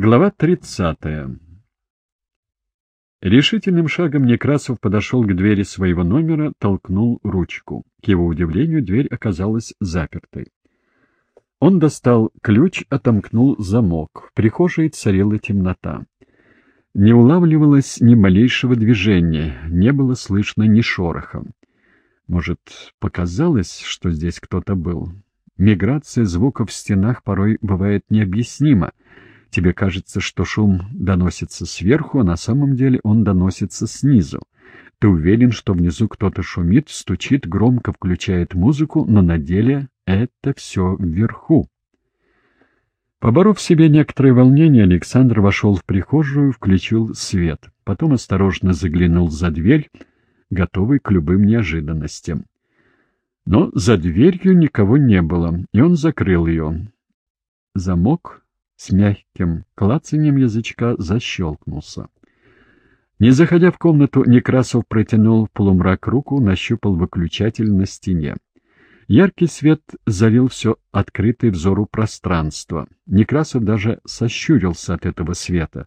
Глава 30. Решительным шагом Некрасов подошел к двери своего номера, толкнул ручку. К его удивлению, дверь оказалась запертой. Он достал ключ, отомкнул замок. В прихожей царила темнота. Не улавливалось ни малейшего движения, не было слышно ни шороха. Может, показалось, что здесь кто-то был? Миграция звуков в стенах порой бывает необъяснима. Тебе кажется, что шум доносится сверху, а на самом деле он доносится снизу. Ты уверен, что внизу кто-то шумит, стучит, громко включает музыку, но на деле это все вверху. Поборов себе некоторое волнение, Александр вошел в прихожую, включил свет. Потом осторожно заглянул за дверь, готовый к любым неожиданностям. Но за дверью никого не было, и он закрыл ее. Замок с мягким клацанием язычка защелкнулся. Не заходя в комнату, Некрасов протянул в полумрак руку, нащупал выключатель на стене. Яркий свет залил все открытое взору пространство. Некрасов даже сощурился от этого света.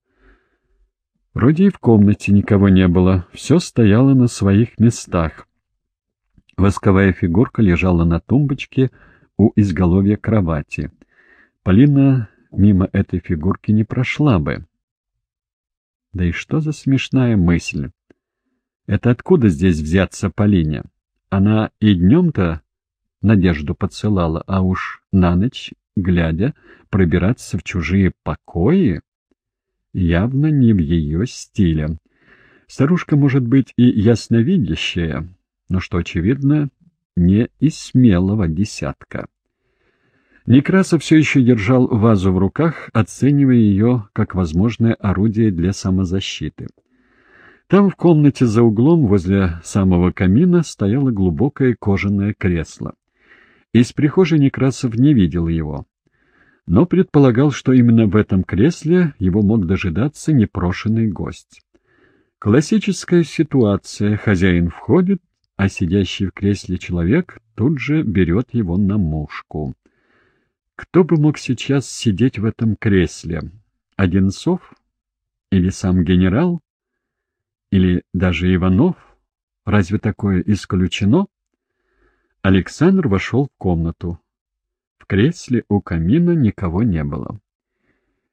Вроде и в комнате никого не было, все стояло на своих местах. Восковая фигурка лежала на тумбочке у изголовья кровати. Полина мимо этой фигурки не прошла бы. Да и что за смешная мысль? Это откуда здесь взяться Полине? Она и днем-то надежду подсылала, а уж на ночь, глядя, пробираться в чужие покои явно не в ее стиле. Старушка может быть и ясновидящая, но, что очевидно, не из смелого десятка. Некрасов все еще держал вазу в руках, оценивая ее как возможное орудие для самозащиты. Там в комнате за углом возле самого камина стояло глубокое кожаное кресло. Из прихожей Некрасов не видел его, но предполагал, что именно в этом кресле его мог дожидаться непрошенный гость. Классическая ситуация. Хозяин входит, а сидящий в кресле человек тут же берет его на мушку. Кто бы мог сейчас сидеть в этом кресле? Одинцов? Или сам генерал? Или даже Иванов? Разве такое исключено? Александр вошел в комнату. В кресле у камина никого не было.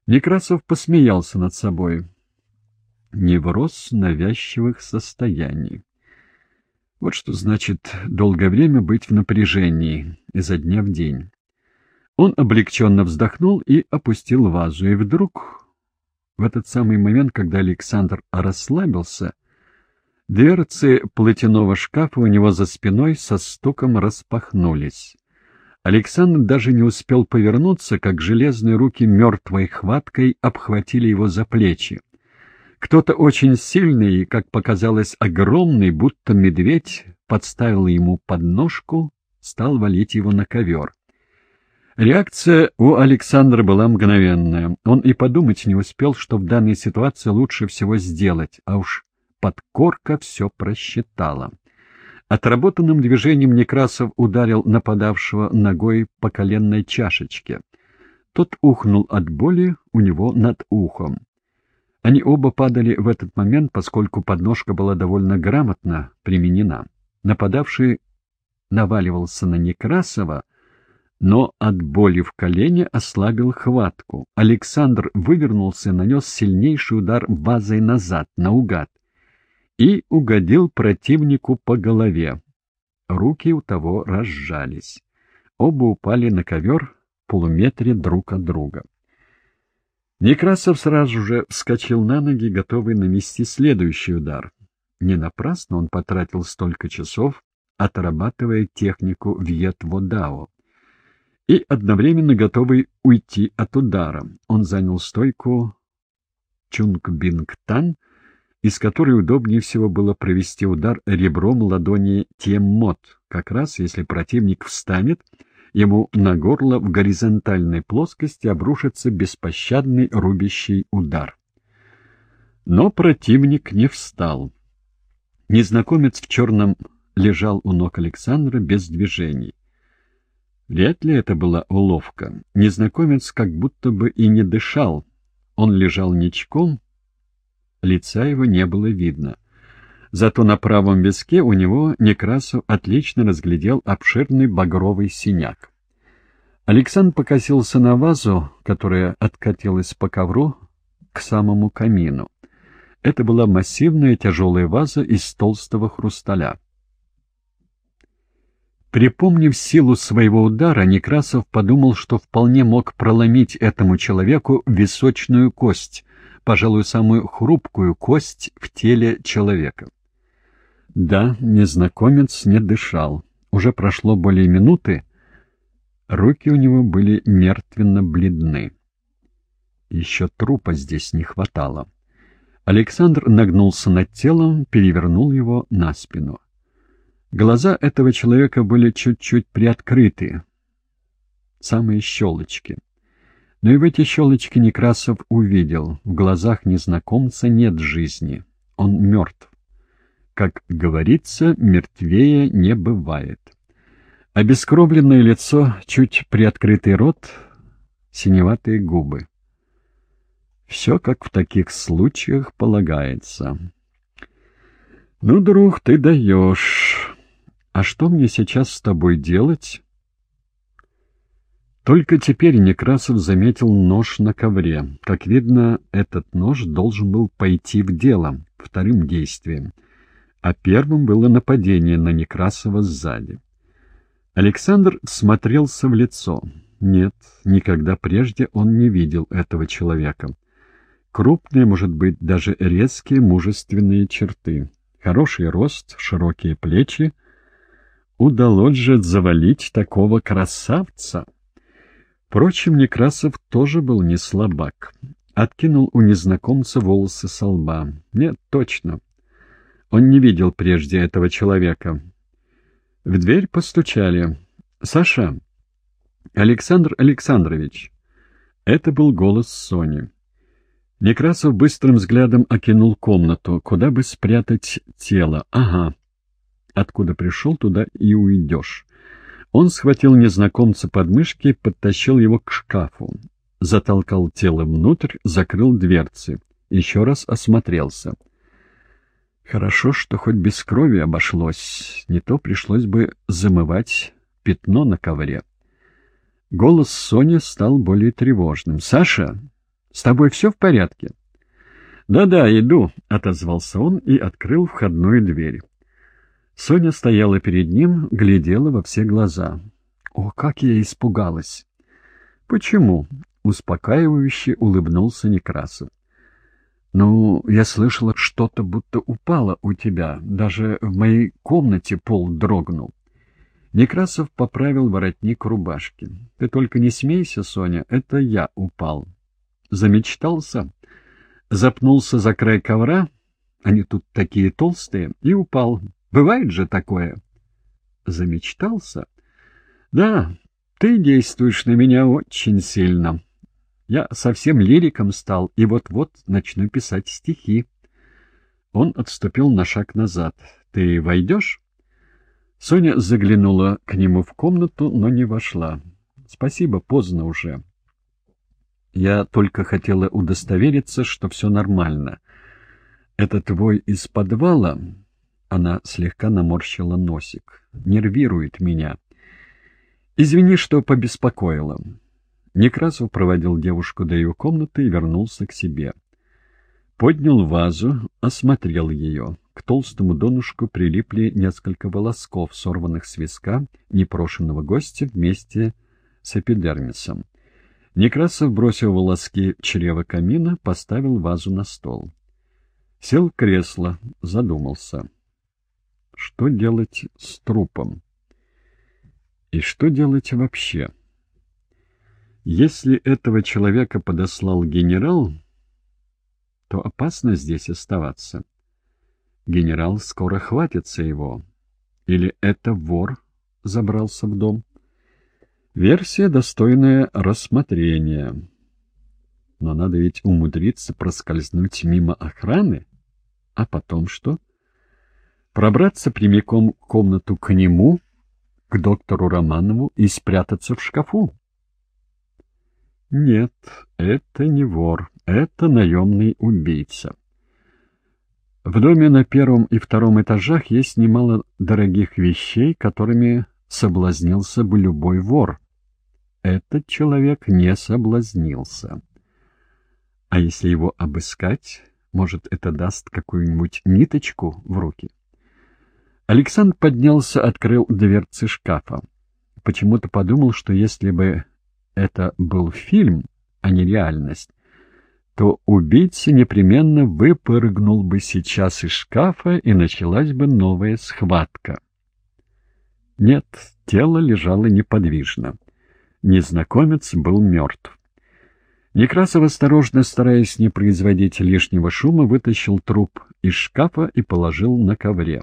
Некрасов посмеялся над собой. Невроз навязчивых состояний. Вот что значит долгое время быть в напряжении, изо дня в день. Он облегченно вздохнул и опустил вазу, и вдруг, в этот самый момент, когда Александр расслабился, дверцы платяного шкафа у него за спиной со стуком распахнулись. Александр даже не успел повернуться, как железные руки мертвой хваткой обхватили его за плечи. Кто-то очень сильный и, как показалось, огромный, будто медведь, подставил ему подножку, стал валить его на ковер. Реакция у Александра была мгновенная. Он и подумать не успел, что в данной ситуации лучше всего сделать, а уж подкорка все просчитала. Отработанным движением Некрасов ударил нападавшего ногой по коленной чашечке. Тот ухнул от боли у него над ухом. Они оба падали в этот момент, поскольку подножка была довольно грамотно применена. Нападавший наваливался на Некрасова, но от боли в колене ослабил хватку. Александр вывернулся нанес сильнейший удар вазой назад, наугад, и угодил противнику по голове. Руки у того разжались. Оба упали на ковер в полуметре друг от друга. Некрасов сразу же вскочил на ноги, готовый нанести следующий удар. Не напрасно он потратил столько часов, отрабатывая технику Вьет-Водао и одновременно готовый уйти от удара. Он занял стойку Trung bình tấn, из которой удобнее всего было провести удар ребром ладони chém một, как раз если противник встанет, ему на горло в горизонтальной плоскости обрушится беспощадный рубящий удар. Но противник не встал. Незнакомец в черном лежал у ног Александра без движений. Вряд ли это была уловка. Незнакомец как будто бы и не дышал. Он лежал ничком, лица его не было видно. Зато на правом виске у него Некрасов отлично разглядел обширный багровый синяк. Александр покосился на вазу, которая откатилась по ковру к самому камину. Это была массивная тяжелая ваза из толстого хрусталя. Припомнив силу своего удара, Некрасов подумал, что вполне мог проломить этому человеку височную кость, пожалуй, самую хрупкую кость в теле человека. Да, незнакомец не дышал. Уже прошло более минуты, руки у него были мертвенно бледны. Еще трупа здесь не хватало. Александр нагнулся над телом, перевернул его на спину. Глаза этого человека были чуть-чуть приоткрыты, самые щелочки. Но и в эти щелочки Некрасов увидел, в глазах незнакомца нет жизни, он мертв. Как говорится, мертвее не бывает. Обескровленное лицо, чуть приоткрытый рот, синеватые губы. Все, как в таких случаях полагается. «Ну, друг, ты даешь. А что мне сейчас с тобой делать?» Только теперь Некрасов заметил нож на ковре. Как видно, этот нож должен был пойти в дело, вторым действием. А первым было нападение на Некрасова сзади. Александр смотрелся в лицо. Нет, никогда прежде он не видел этого человека. Крупные, может быть, даже резкие мужественные черты. Хороший рост, широкие плечи. Удалось же завалить такого красавца. Впрочем, Некрасов тоже был не слабак. Откинул у незнакомца волосы со лба. Нет, точно. Он не видел прежде этого человека. В дверь постучали. «Саша!» «Александр Александрович!» Это был голос Сони. Некрасов быстрым взглядом окинул комнату. Куда бы спрятать тело? Ага. Откуда пришел, туда и уйдешь. Он схватил незнакомца под мышки, подтащил его к шкафу. Затолкал тело внутрь, закрыл дверцы. Еще раз осмотрелся. Хорошо, что хоть без крови обошлось. Не то пришлось бы замывать пятно на ковре. Голос Сони стал более тревожным. «Саша, с тобой все в порядке?» «Да-да, иду», — отозвался он и открыл входную дверь. Соня стояла перед ним, глядела во все глаза. «О, как я испугалась!» «Почему?» — успокаивающе улыбнулся Некрасов. «Ну, я слышала, что-то будто упало у тебя. Даже в моей комнате пол дрогнул». Некрасов поправил воротник рубашки. «Ты только не смейся, Соня, это я упал». Замечтался, запнулся за край ковра, они тут такие толстые, и упал. Бывает же такое. Замечтался? Да, ты действуешь на меня очень сильно. Я совсем лириком стал, и вот-вот начну писать стихи. Он отступил на шаг назад. «Ты войдешь?» Соня заглянула к нему в комнату, но не вошла. «Спасибо, поздно уже. Я только хотела удостовериться, что все нормально. Это твой из подвала?» Она слегка наморщила носик. «Нервирует меня. Извини, что побеспокоила». Некрасов проводил девушку до ее комнаты и вернулся к себе. Поднял вазу, осмотрел ее. К толстому донышку прилипли несколько волосков, сорванных с виска непрошенного гостя вместе с эпидермисом. Некрасов бросил волоски в чрево камина, поставил вазу на стол. Сел в кресло, задумался. Что делать с трупом? И что делать вообще? Если этого человека подослал генерал, то опасно здесь оставаться. Генерал скоро хватится его. Или это вор забрался в дом? Версия, достойная рассмотрения. Но надо ведь умудриться проскользнуть мимо охраны. А потом что? Пробраться прямиком в комнату к нему, к доктору Романову, и спрятаться в шкафу. Нет, это не вор, Это наемный убийца. В доме на первом и втором этажах есть немало дорогих вещей, которыми соблазнился бы любой вор. Этот человек не соблазнился. А если его обыскать, может, это даст какую-нибудь ниточку в руки? Александр поднялся, открыл дверцы шкафа. Почему-то подумал, что если бы это был фильм, а не реальность, то убийца непременно выпрыгнул бы сейчас из шкафа и началась бы новая схватка. Нет, тело лежало неподвижно. Незнакомец был мертв. Некрасов, осторожно стараясь не производить лишнего шума, вытащил труп из шкафа и положил на ковре.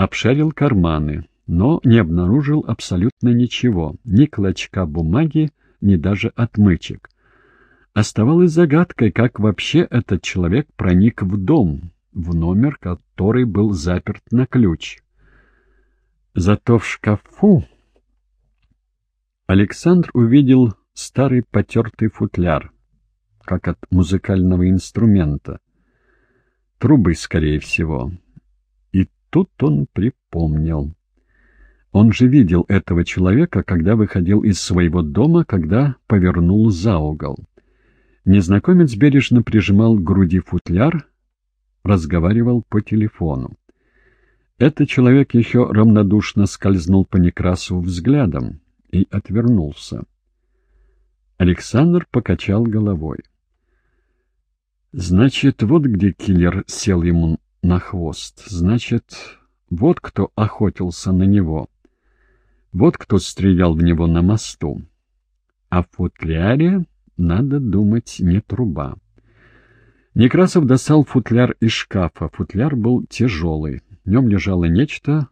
Обшарил карманы, но не обнаружил абсолютно ничего, ни клочка бумаги, ни даже отмычек. Оставалось загадкой, как вообще этот человек проник в дом, в номер, который был заперт на ключ. Зато в шкафу Александр увидел старый потертый футляр, как от музыкального инструмента. Трубы, скорее всего. Тут он припомнил. Он же видел этого человека, когда выходил из своего дома, когда повернул за угол. Незнакомец бережно прижимал к груди футляр, разговаривал по телефону. Этот человек еще равнодушно скользнул по Некрасову взглядом и отвернулся. Александр покачал головой. Значит, вот где киллер сел ему на хвост. Значит, вот кто охотился на него. Вот кто стрелял в него на мосту. А в футляре, надо думать, не труба. Некрасов достал футляр из шкафа. Футляр был тяжелый. В нем лежало нечто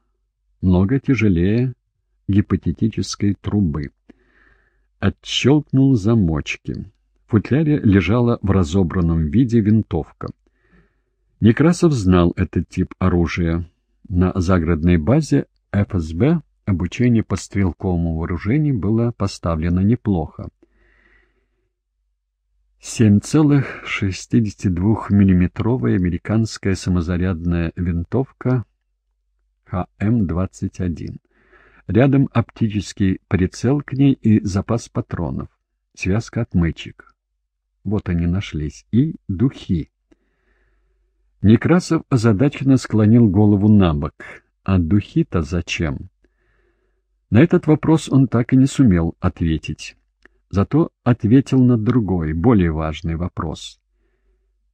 много тяжелее гипотетической трубы отщелкнул замочки. В футляре лежала в разобранном виде винтовка. Некрасов знал этот тип оружия. На загородной базе ФСБ обучение по стрелковому вооружению было поставлено неплохо. 7,62-миллиметровая американская самозарядная винтовка ХМ-21. Рядом оптический прицел к ней и запас патронов. Связка отмычек. Вот они нашлись. И духи. Некрасов озадаченно склонил голову на бок. А духи-то зачем? На этот вопрос он так и не сумел ответить. Зато ответил на другой, более важный вопрос.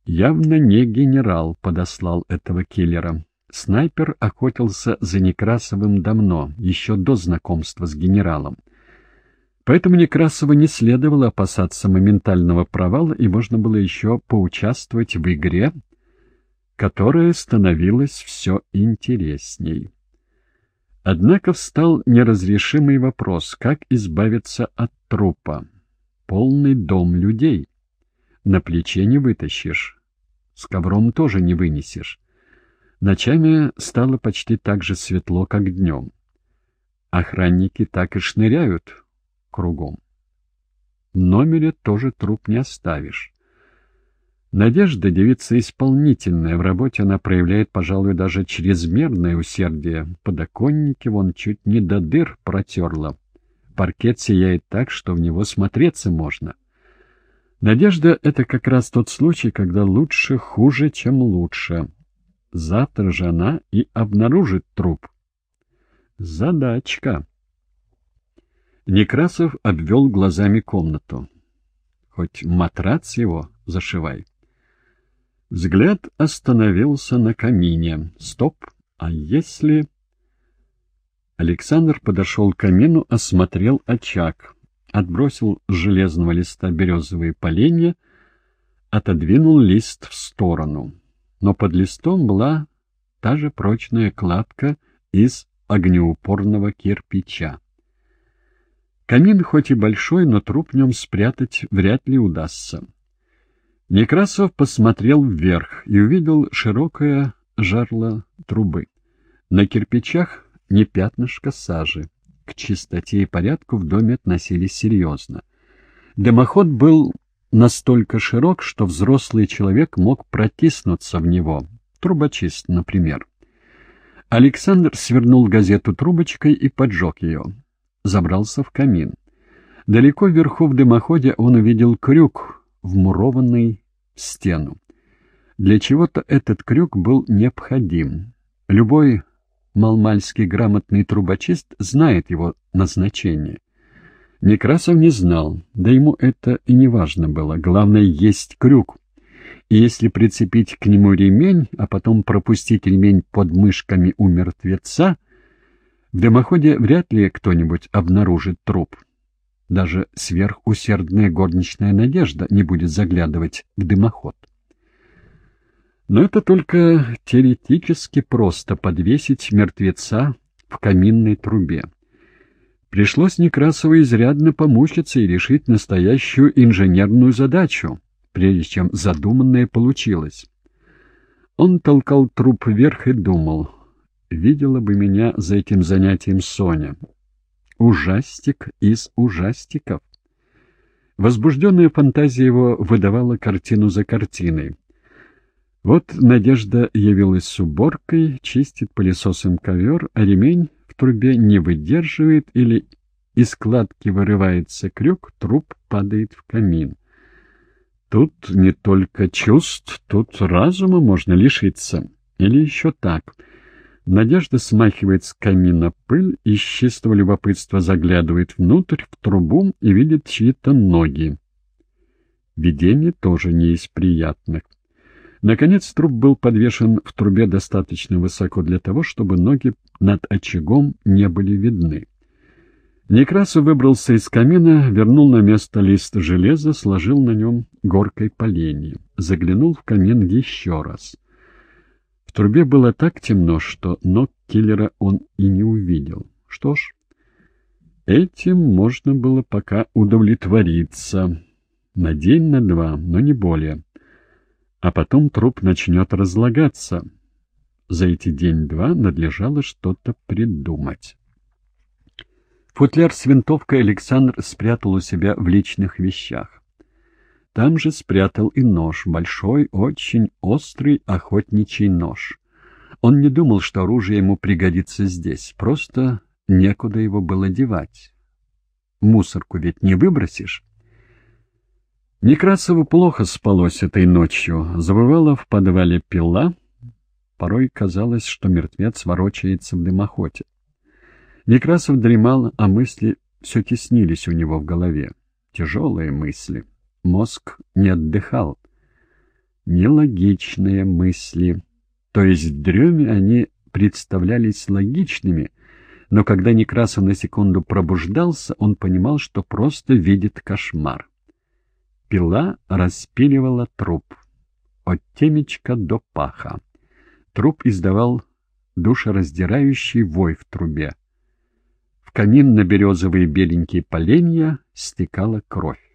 Явно не генерал подослал этого киллера. Снайпер охотился за Некрасовым давно, еще до знакомства с генералом. Поэтому Некрасову не следовало опасаться моментального провала, и можно было еще поучаствовать в игре, которая становилась все интересней. Однако встал неразрешимый вопрос, как избавиться от трупа. Полный дом людей. На плече не вытащишь, с ковром тоже не вынесешь. Ночами стало почти так же светло, как днем. Охранники так и шныряют кругом. В номере тоже труп не оставишь. Надежда — девица исполнительная, в работе она проявляет, пожалуй, даже чрезмерное усердие. Подоконники вон чуть не до дыр протерла. Паркет сияет так, что в него смотреться можно. Надежда — это как раз тот случай, когда лучше хуже, чем лучше. Завтра же она и обнаружит труп. Задачка. Некрасов обвел глазами комнату. Хоть матрац его зашивай. Взгляд остановился на камине. Стоп, а если... Александр подошел к камину, осмотрел очаг, отбросил с железного листа березовые поленья, отодвинул лист в сторону но под листом была та же прочная кладка из огнеупорного кирпича. Камин хоть и большой, но труп в нем спрятать вряд ли удастся. Некрасов посмотрел вверх и увидел широкое жарло трубы. На кирпичах не пятнышко сажи. К чистоте и порядку в доме относились серьезно. Дымоход был настолько широк, что взрослый человек мог протиснуться в него, трубочист, например. Александр свернул газету трубочкой и поджег ее. Забрался в камин. Далеко вверху в дымоходе он увидел крюк, вмурованный в стену. Для чего-то этот крюк был необходим. Любой малмальский грамотный трубочист знает его назначение. Некрасов не знал, да ему это и не важно было. Главное, есть крюк. И если прицепить к нему ремень, а потом пропустить ремень под мышками у мертвеца, в дымоходе вряд ли кто-нибудь обнаружит труп. Даже сверхусердная горничная Надежда не будет заглядывать в дымоход. Но это только теоретически просто подвесить мертвеца в каминной трубе. Пришлось Некрасову изрядно помучиться и решить настоящую инженерную задачу, прежде чем задуманное получилось. Он толкал труп вверх и думал, видела бы меня за этим занятием Соня. Ужастик из ужастиков. Возбужденная фантазия его выдавала картину за картиной. Вот Надежда явилась с уборкой, чистит пылесосом ковер, а ремень в трубе не выдерживает или из складки вырывается крюк, труп падает в камин. Тут не только чувств, тут разума можно лишиться. Или еще так. Надежда смахивает с камина пыль и с чистого любопытства заглядывает внутрь, в трубу и видит чьи-то ноги. Видение тоже не из приятных. Наконец труп был подвешен в трубе достаточно высоко для того, чтобы ноги над очагом не были видны. Некрасов выбрался из камина, вернул на место лист железа, сложил на нем горкой поленья. Заглянул в камин еще раз. Трубе было так темно, что ног киллера он и не увидел. Что ж, этим можно было пока удовлетвориться. На день, на два, но не более а потом труп начнет разлагаться. За эти день-два надлежало что-то придумать. Футляр с винтовкой Александр спрятал у себя в личных вещах. Там же спрятал и нож, большой, очень острый охотничий нож. Он не думал, что оружие ему пригодится здесь, просто некуда его было девать. Мусорку ведь не выбросишь. Некрасову плохо спалось этой ночью. Забывала в подвале пила. Порой казалось, что мертвец ворочается в дымоходе. Некрасов дремал, а мысли все теснились у него в голове. Тяжелые мысли. Мозг не отдыхал. Нелогичные мысли. То есть в дреме они представлялись логичными, но когда Некрасов на секунду пробуждался, он понимал, что просто видит кошмар. Пила распиливала труп. От темечка до паха. Труп издавал душераздирающий вой в трубе. В камин на березовые беленькие поленья стекала кровь.